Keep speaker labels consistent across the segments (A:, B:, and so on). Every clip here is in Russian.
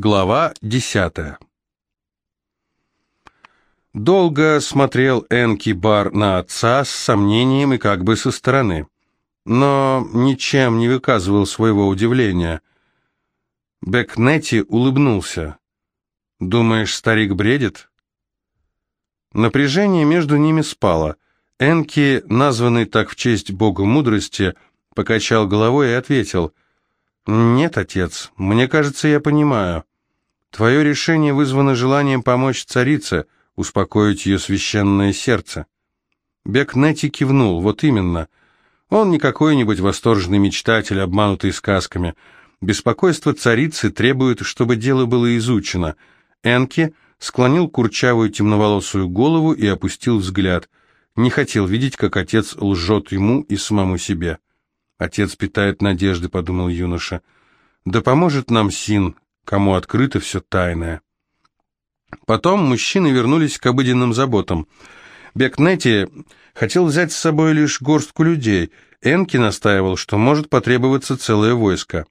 A: Глава десятая Долго смотрел Энки Бар на отца с сомнением и как бы со стороны, но ничем не выказывал своего удивления. Бекнетти улыбнулся. «Думаешь, старик бредит?» Напряжение между ними спало. Энки, названный так в честь бога мудрости, покачал головой и ответил, «Нет, отец, мне кажется, я понимаю. Твое решение вызвано желанием помочь царице, успокоить ее священное сердце». Бекнети кивнул, вот именно. Он не какой-нибудь восторженный мечтатель, обманутый сказками. Беспокойство царицы требует, чтобы дело было изучено. Энки склонил курчавую темноволосую голову и опустил взгляд. Не хотел видеть, как отец лжет ему и самому себе. «Отец питает надежды», — подумал юноша. «Да поможет нам Син, кому открыто все тайное. Потом мужчины вернулись к обыденным заботам. Бекнети хотел взять с собой лишь горстку людей. Энки настаивал, что может потребоваться целое войско.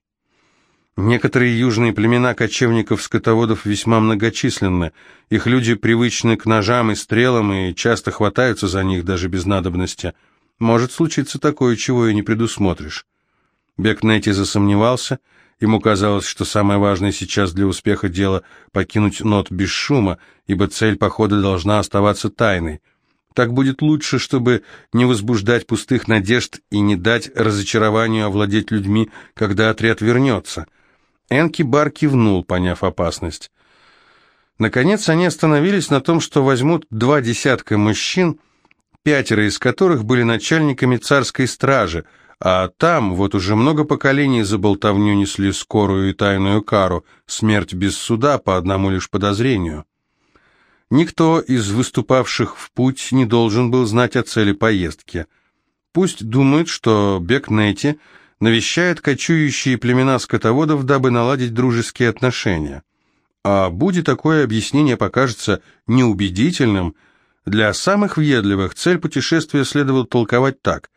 A: Некоторые южные племена кочевников-скотоводов весьма многочисленны. Их люди привычны к ножам и стрелам и часто хватаются за них даже без надобности. Может случиться такое, чего и не предусмотришь. Бекнети засомневался – Ему казалось, что самое важное сейчас для успеха дела – покинуть нот без шума, ибо цель похода должна оставаться тайной. Так будет лучше, чтобы не возбуждать пустых надежд и не дать разочарованию овладеть людьми, когда отряд вернется. Энки Бар кивнул, поняв опасность. Наконец они остановились на том, что возьмут два десятка мужчин, пятеро из которых были начальниками царской стражи – а там вот уже много поколений за болтовню несли скорую и тайную кару, смерть без суда по одному лишь подозрению. Никто из выступавших в путь не должен был знать о цели поездки. Пусть думают, что Бекнети навещает кочующие племена скотоводов, дабы наладить дружеские отношения. А будет такое объяснение покажется неубедительным, для самых въедливых цель путешествия следовало толковать так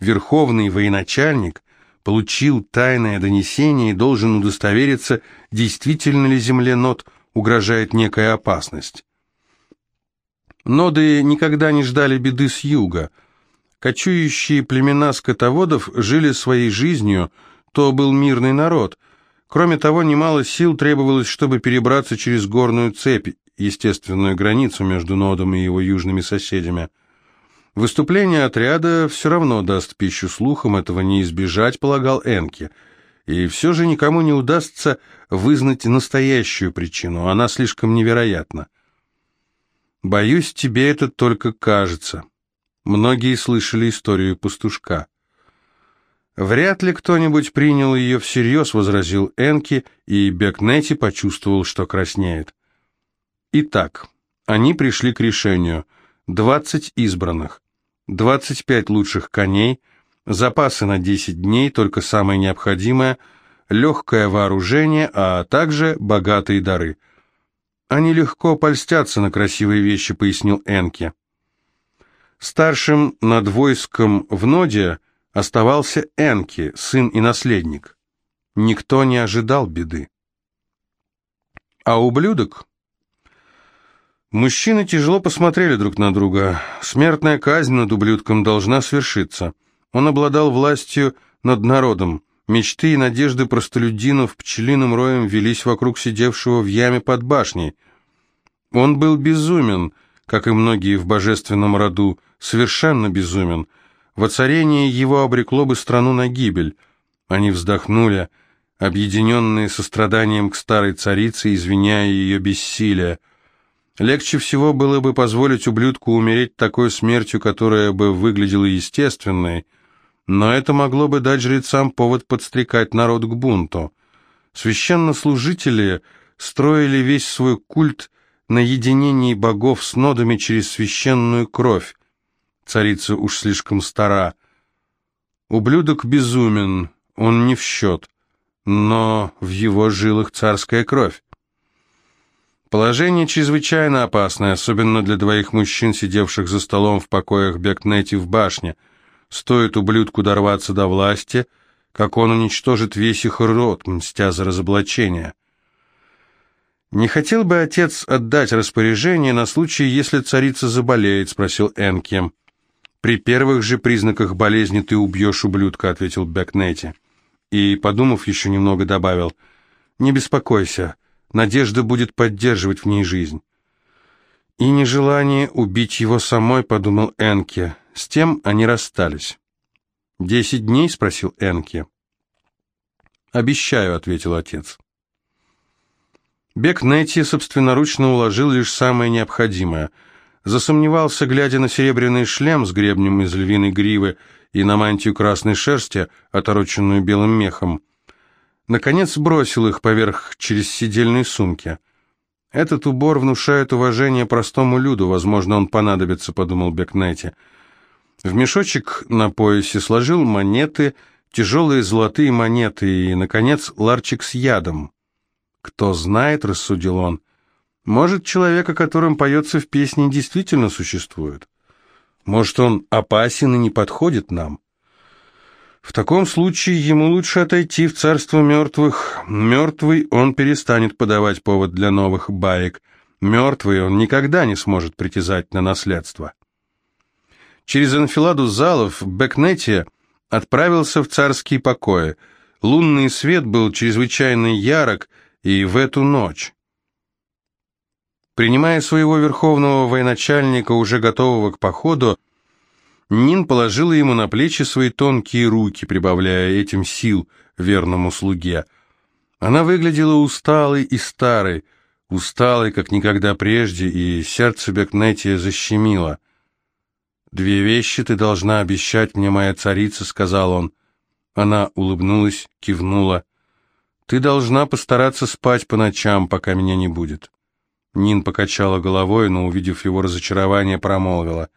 A: верховный военачальник получил тайное донесение и должен удостовериться, действительно ли земле нот угрожает некая опасность. Ноды никогда не ждали беды с юга. Кочующие племена скотоводов жили своей жизнью, то был мирный народ. Кроме того, немало сил требовалось, чтобы перебраться через горную цепь, естественную границу между Нодом и его южными соседями. Выступление отряда все равно даст пищу слухам, этого не избежать, полагал Энки. И все же никому не удастся вызнать настоящую причину, она слишком невероятна. Боюсь, тебе это только кажется. Многие слышали историю пастушка. Вряд ли кто-нибудь принял ее всерьез, возразил Энки, и Бекнети почувствовал, что краснеет. Итак, они пришли к решению – 20 избранных, 25 лучших коней, запасы на 10 дней, только самое необходимое, легкое вооружение, а также богатые дары. Они легко польстятся на красивые вещи, пояснил Энке. Старшим над войском в Ноде оставался Энки, сын и наследник. Никто не ожидал беды. А ублюдок Мужчины тяжело посмотрели друг на друга. Смертная казнь над ублюдком должна свершиться. Он обладал властью над народом. Мечты и надежды простолюдинов пчелиным роем велись вокруг сидевшего в яме под башней. Он был безумен, как и многие в божественном роду, совершенно безумен. Воцарение его обрекло бы страну на гибель. Они вздохнули, объединенные состраданием к старой царице, извиняя ее бессилие. Легче всего было бы позволить ублюдку умереть такой смертью, которая бы выглядела естественной, но это могло бы дать жрецам повод подстрекать народ к бунту. Священнослужители строили весь свой культ на единении богов с нодами через священную кровь. Царица уж слишком стара. Ублюдок безумен, он не в счет, но в его жилах царская кровь. Положение чрезвычайно опасное, особенно для двоих мужчин, сидевших за столом в покоях Бекнети в башне. Стоит ублюдку дорваться до власти, как он уничтожит весь их род, мстя за разоблачение. «Не хотел бы отец отдать распоряжение на случай, если царица заболеет?» — спросил Энки. «При первых же признаках болезни ты убьешь ублюдка», — ответил Бекнети. И, подумав еще немного, добавил, «Не беспокойся, надежда будет поддерживать в ней жизнь». «И нежелание убить его самой», — подумал Энке. С тем они расстались. «Десять дней?» — спросил Энке. «Обещаю», — ответил отец. Бек Нетти собственноручно уложил лишь самое необходимое. Засомневался, глядя на серебряный шлем с гребнем из львиной гривы и на мантию красной шерсти, отороченную белым мехом. Наконец бросил их поверх через сидельные сумки. «Этот убор внушает уважение простому люду, возможно, он понадобится», — подумал Бекнетти. В мешочек на поясе сложил монеты, тяжелые золотые монеты и, наконец, ларчик с ядом. «Кто знает», — рассудил он, — «может, человек, о котором поется в песне, действительно существует? Может, он опасен и не подходит нам?» В таком случае ему лучше отойти в царство мертвых. Мертвый он перестанет подавать повод для новых баек. Мертвый он никогда не сможет притязать на наследство. Через анфиладу залов Бекнетти отправился в царские покои. Лунный свет был чрезвычайно ярок и в эту ночь. Принимая своего верховного военачальника, уже готового к походу, Нин положила ему на плечи свои тонкие руки, прибавляя этим сил верному слуге. Она выглядела усталой и старой, усталой, как никогда прежде, и сердце Бекнетия защемило — «Две вещи ты должна обещать мне, моя царица», — сказал он. Она улыбнулась, кивнула. «Ты должна постараться спать по ночам, пока меня не будет». Нин покачала головой, но, увидев его разочарование, промолвила.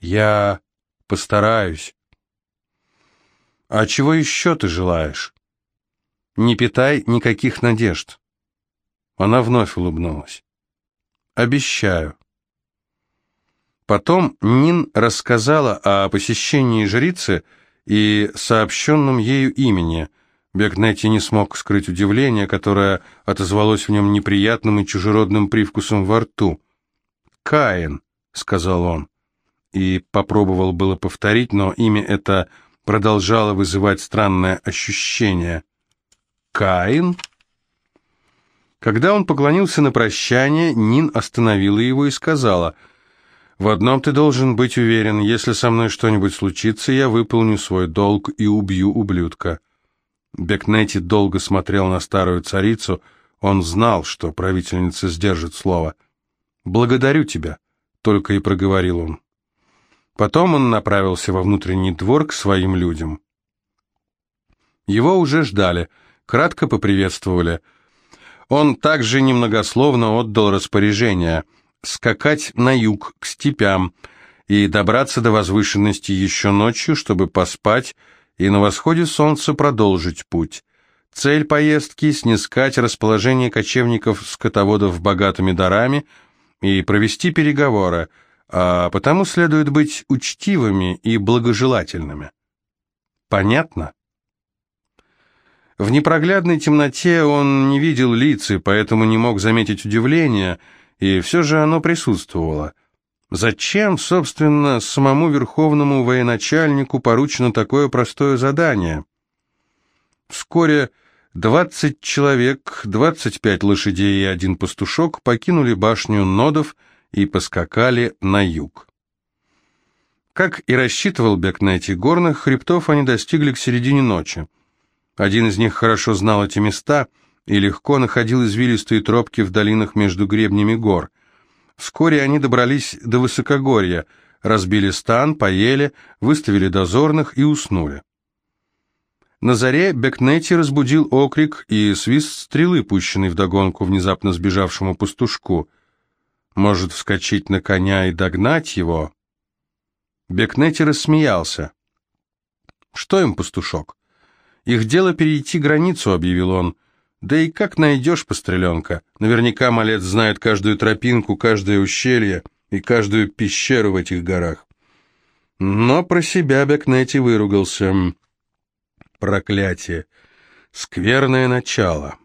A: «Я постараюсь». «А чего еще ты желаешь?» «Не питай никаких надежд». Она вновь улыбнулась. «Обещаю». Потом Нин рассказала о посещении жрицы и сообщенном ею имени. Бекнетти не смог скрыть удивление, которое отозвалось в нем неприятным и чужеродным привкусом во рту. «Каин», — сказал он, и попробовал было повторить, но имя это продолжало вызывать странное ощущение. «Каин?» Когда он поклонился на прощание, Нин остановила его и сказала — в одном ты должен быть уверен, если со мной что-нибудь случится, я выполню свой долг и убью ублюдка». Бекнети долго смотрел на старую царицу, он знал, что правительница сдержит слово. «Благодарю тебя», — только и проговорил он. Потом он направился во внутренний двор к своим людям. Его уже ждали, кратко поприветствовали. Он также немногословно отдал распоряжение — скакать на юг, к степям, и добраться до возвышенности еще ночью, чтобы поспать, и на восходе солнца продолжить путь. Цель поездки – снискать расположение кочевников-скотоводов богатыми дарами и провести переговоры, а потому следует быть учтивыми и благожелательными. Понятно? В непроглядной темноте он не видел лица, поэтому не мог заметить удивления – и все же оно присутствовало. Зачем, собственно, самому верховному военачальнику поручено такое простое задание? Вскоре двадцать человек, двадцать пять лошадей и один пастушок покинули башню нодов и поскакали на юг. Как и рассчитывал Бекнети, горных хребтов они достигли к середине ночи. Один из них хорошо знал эти места — и легко находил извилистые тропки в долинах между гребнями гор. Вскоре они добрались до высокогорья, разбили стан, поели, выставили дозорных и уснули. На заре Бекнети разбудил окрик и свист стрелы, пущенный вдогонку внезапно сбежавшему пастушку. Может, вскочить на коня и догнать его? Бекнети рассмеялся. «Что им, пастушок? Их дело перейти границу», — объявил он. Да и как найдешь постреленка? Наверняка малец знает каждую тропинку, каждое ущелье и каждую пещеру в этих горах. Но про себя Бекнети выругался. Проклятие. Скверное начало.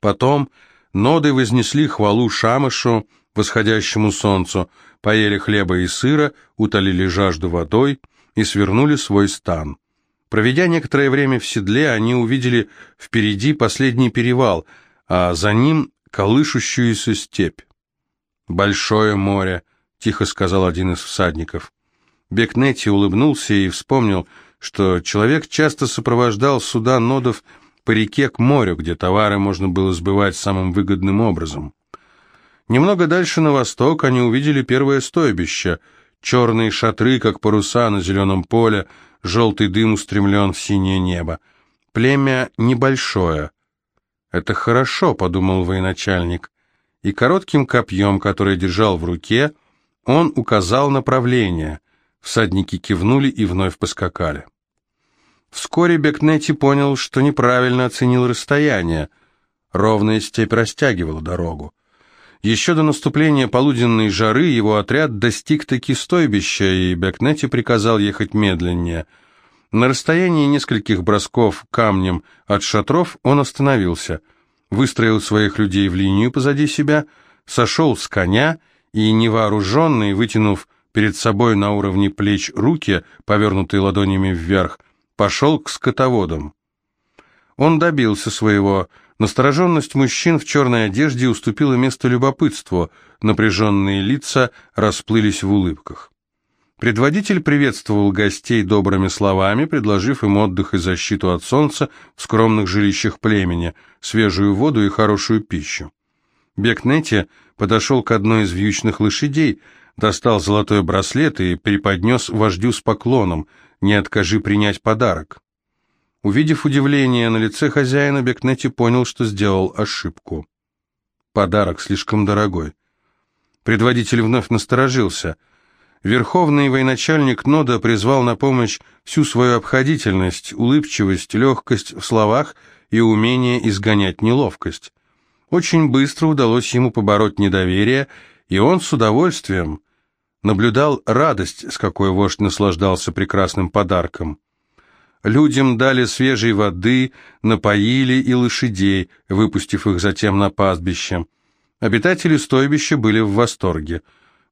A: Потом ноды вознесли хвалу Шамышу, восходящему солнцу, поели хлеба и сыра, утолили жажду водой и свернули свой стан. Проведя некоторое время в седле, они увидели впереди последний перевал, а за ним колышущуюся степь. «Большое море», — тихо сказал один из всадников. Бекнетти улыбнулся и вспомнил, что человек часто сопровождал суда нодов по реке к морю, где товары можно было сбывать самым выгодным образом. Немного дальше на восток они увидели первое стойбище, черные шатры, как паруса на зеленом поле, желтый дым устремлен в синее небо. Племя небольшое. «Это хорошо», — подумал военачальник, и коротким копьем, которое держал в руке, он указал направление. Всадники кивнули и вновь поскакали. Вскоре Бекнети понял, что неправильно оценил расстояние. Ровная степь растягивала дорогу. Еще до наступления полуденной жары его отряд достиг таки стойбища, и Бекнети приказал ехать медленнее. На расстоянии нескольких бросков камнем от шатров он остановился, выстроил своих людей в линию позади себя, сошел с коня и, невооруженный, вытянув перед собой на уровне плеч руки, повернутые ладонями вверх, пошел к скотоводам. Он добился своего. Настороженность мужчин в черной одежде уступила место любопытству, напряженные лица расплылись в улыбках. Предводитель приветствовал гостей добрыми словами, предложив им отдых и защиту от солнца в скромных жилищах племени, свежую воду и хорошую пищу. Бекнети подошел к одной из вьючных лошадей, достал золотой браслет и преподнес вождю с поклоном, не откажи принять подарок. Увидев удивление на лице хозяина, Бекнети понял, что сделал ошибку. Подарок слишком дорогой. Предводитель вновь насторожился. Верховный военачальник Нода призвал на помощь всю свою обходительность, улыбчивость, легкость в словах и умение изгонять неловкость. Очень быстро удалось ему побороть недоверие, и он с удовольствием наблюдал радость, с какой вождь наслаждался прекрасным подарком. Людям дали свежей воды, напоили и лошадей, выпустив их затем на пастбище. Обитатели стойбища были в восторге.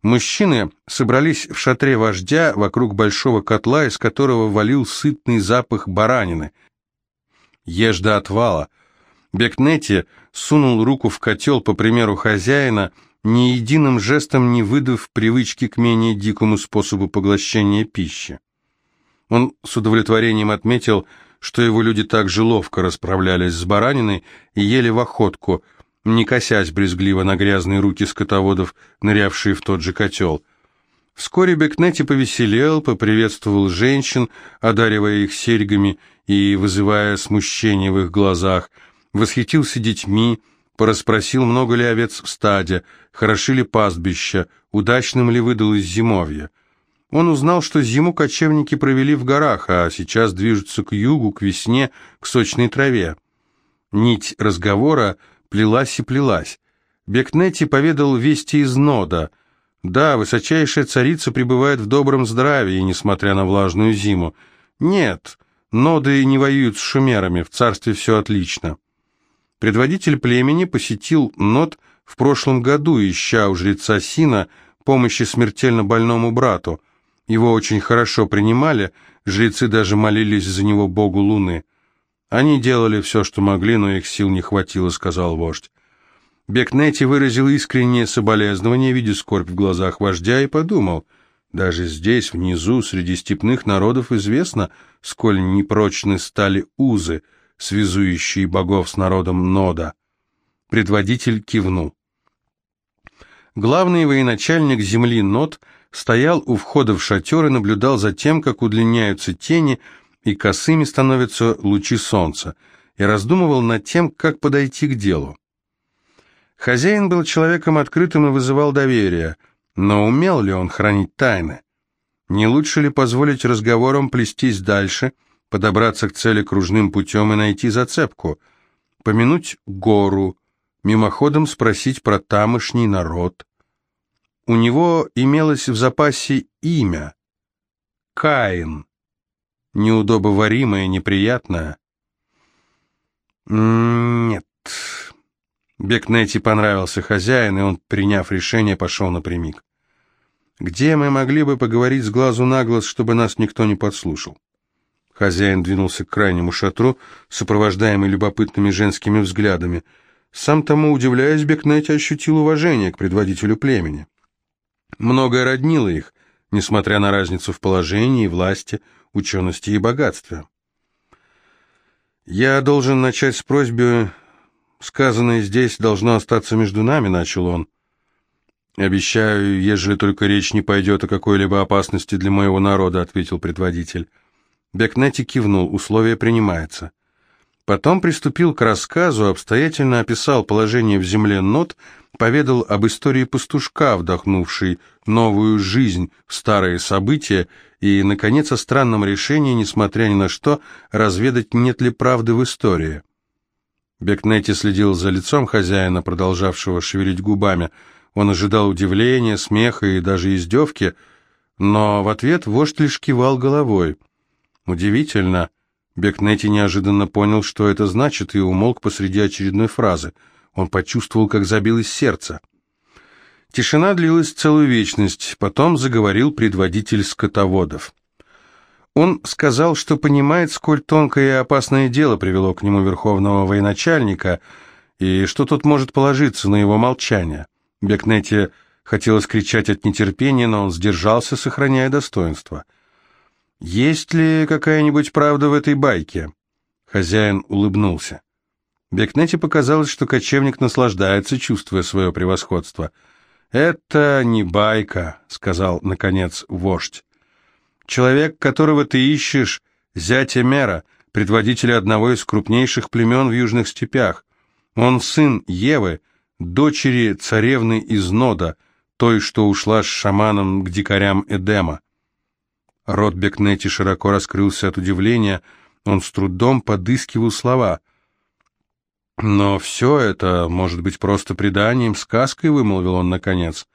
A: Мужчины собрались в шатре вождя вокруг большого котла, из которого валил сытный запах баранины. Ешь до отвала. Бекнети сунул руку в котел по примеру хозяина, ни единым жестом не выдав привычки к менее дикому способу поглощения пищи. Он с удовлетворением отметил, что его люди так же ловко расправлялись с бараниной и ели в охотку, не косясь брезгливо на грязные руки скотоводов, нырявшие в тот же котел. Вскоре Бекнети повеселел, поприветствовал женщин, одаривая их серьгами и вызывая смущение в их глазах, восхитился детьми, порасспросил, много ли овец в стаде, хороши ли пастбища, удачным ли выдалось зимовье. Он узнал, что зиму кочевники провели в горах, а сейчас движутся к югу, к весне, к сочной траве. Нить разговора плелась и плелась. Бекнети поведал вести из Нода. Да, высочайшая царица пребывает в добром здравии, несмотря на влажную зиму. Нет, Ноды не воюют с шумерами, в царстве все отлично. Предводитель племени посетил Нод в прошлом году, ища у жреца Сина помощи смертельно больному брату. Его очень хорошо принимали, жрецы даже молились за него богу Луны. Они делали все, что могли, но их сил не хватило, сказал вождь. Бекнети выразил искреннее соболезнование, видя скорбь в глазах вождя, и подумал, даже здесь, внизу, среди степных народов известно, сколь непрочны стали узы, связующие богов с народом Нода. Предводитель кивнул. Главный военачальник земли Нод стоял у входа в шатер и наблюдал за тем, как удлиняются тени и косыми становятся лучи солнца, и раздумывал над тем, как подойти к делу. Хозяин был человеком открытым и вызывал доверие, но умел ли он хранить тайны? Не лучше ли позволить разговорам плестись дальше, подобраться к цели кружным путем и найти зацепку, помянуть гору, мимоходом спросить про тамошний народ. У него имелось в запасе имя — Каин, неудобоваримое, неприятное. Нет. Бекнети понравился хозяин, и он, приняв решение, пошел напрямик. «Где мы могли бы поговорить с глазу на глаз, чтобы нас никто не подслушал?» Хозяин двинулся к крайнему шатру, сопровождаемый любопытными женскими взглядами. Сам тому удивляясь, Бекнети ощутил уважение к предводителю племени. Многое роднило их, несмотря на разницу в положении, власти, учености и богатстве. «Я должен начать с просьбы Сказанное здесь должно остаться между нами», — начал он. «Обещаю, ежели только речь не пойдет о какой-либо опасности для моего народа», — ответил предводитель. Бекнети кивнул, условие принимается. Потом приступил к рассказу, обстоятельно описал положение в земле нот, поведал об истории пастушка, вдохнувшей новую жизнь в старые события, и, наконец, о странном решении, несмотря ни на что, разведать, нет ли правды в истории. Бекнети следил за лицом хозяина, продолжавшего шевелить губами. Он ожидал удивления, смеха и даже издевки, но в ответ вождь лишь кивал головой. Удивительно. Бекнети неожиданно понял, что это значит, и умолк посреди очередной фразы. Он почувствовал, как забилось сердце. Тишина длилась целую вечность, потом заговорил предводитель скотоводов. Он сказал, что понимает, сколь тонкое и опасное дело привело к нему верховного военачальника, и что тот может положиться на его молчание. Бекнете хотелось кричать от нетерпения, но он сдержался, сохраняя достоинство. «Есть ли какая-нибудь правда в этой байке?» Хозяин улыбнулся. Бекнете показалось, что кочевник наслаждается, чувствуя свое превосходство. «Это не байка», — сказал, наконец, вождь. Человек, которого ты ищешь, зятя Мера, предводителя одного из крупнейших племен в южных степях. Он сын Евы, дочери царевны из Нода, той, что ушла с шаманом к дикарям Эдема. Рот Бекнети широко раскрылся от удивления, он с трудом подыскивал слова. «Но все это может быть просто преданием, сказкой», — вымолвил он наконец.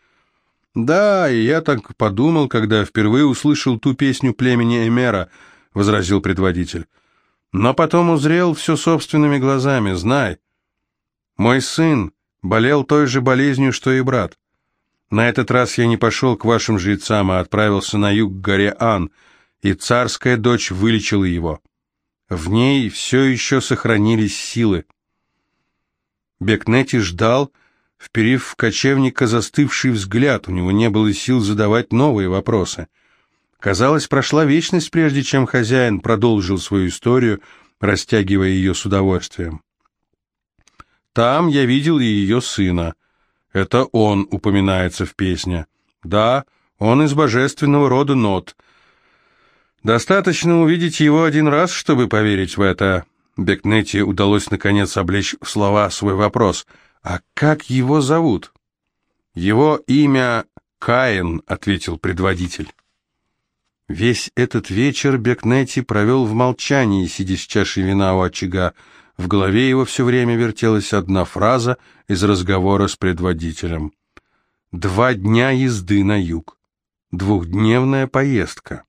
A: «Да, и я так подумал, когда впервые услышал ту песню племени Эмера», — возразил предводитель. «Но потом узрел все собственными глазами, знай. Мой сын болел той же болезнью, что и брат. На этот раз я не пошел к вашим жрецам, а отправился на юг к горе Ан, и царская дочь вылечила его. В ней все еще сохранились силы». Бекнети ждал, вперив в кочевника застывший взгляд, у него не было сил задавать новые вопросы. Казалось, прошла вечность, прежде чем хозяин продолжил свою историю, растягивая ее с удовольствием. Там я видел и ее сына. Это он упоминается в песне. Да, он из божественного рода Нот. Достаточно увидеть его один раз, чтобы поверить в это. Бекнете удалось наконец облечь в слова свой вопрос — «А как его зовут?» «Его имя Каин», — ответил предводитель. Весь этот вечер Бекнети провел в молчании, сидя с чашей вина у очага. В голове его все время вертелась одна фраза из разговора с предводителем. «Два дня езды на юг. Двухдневная поездка».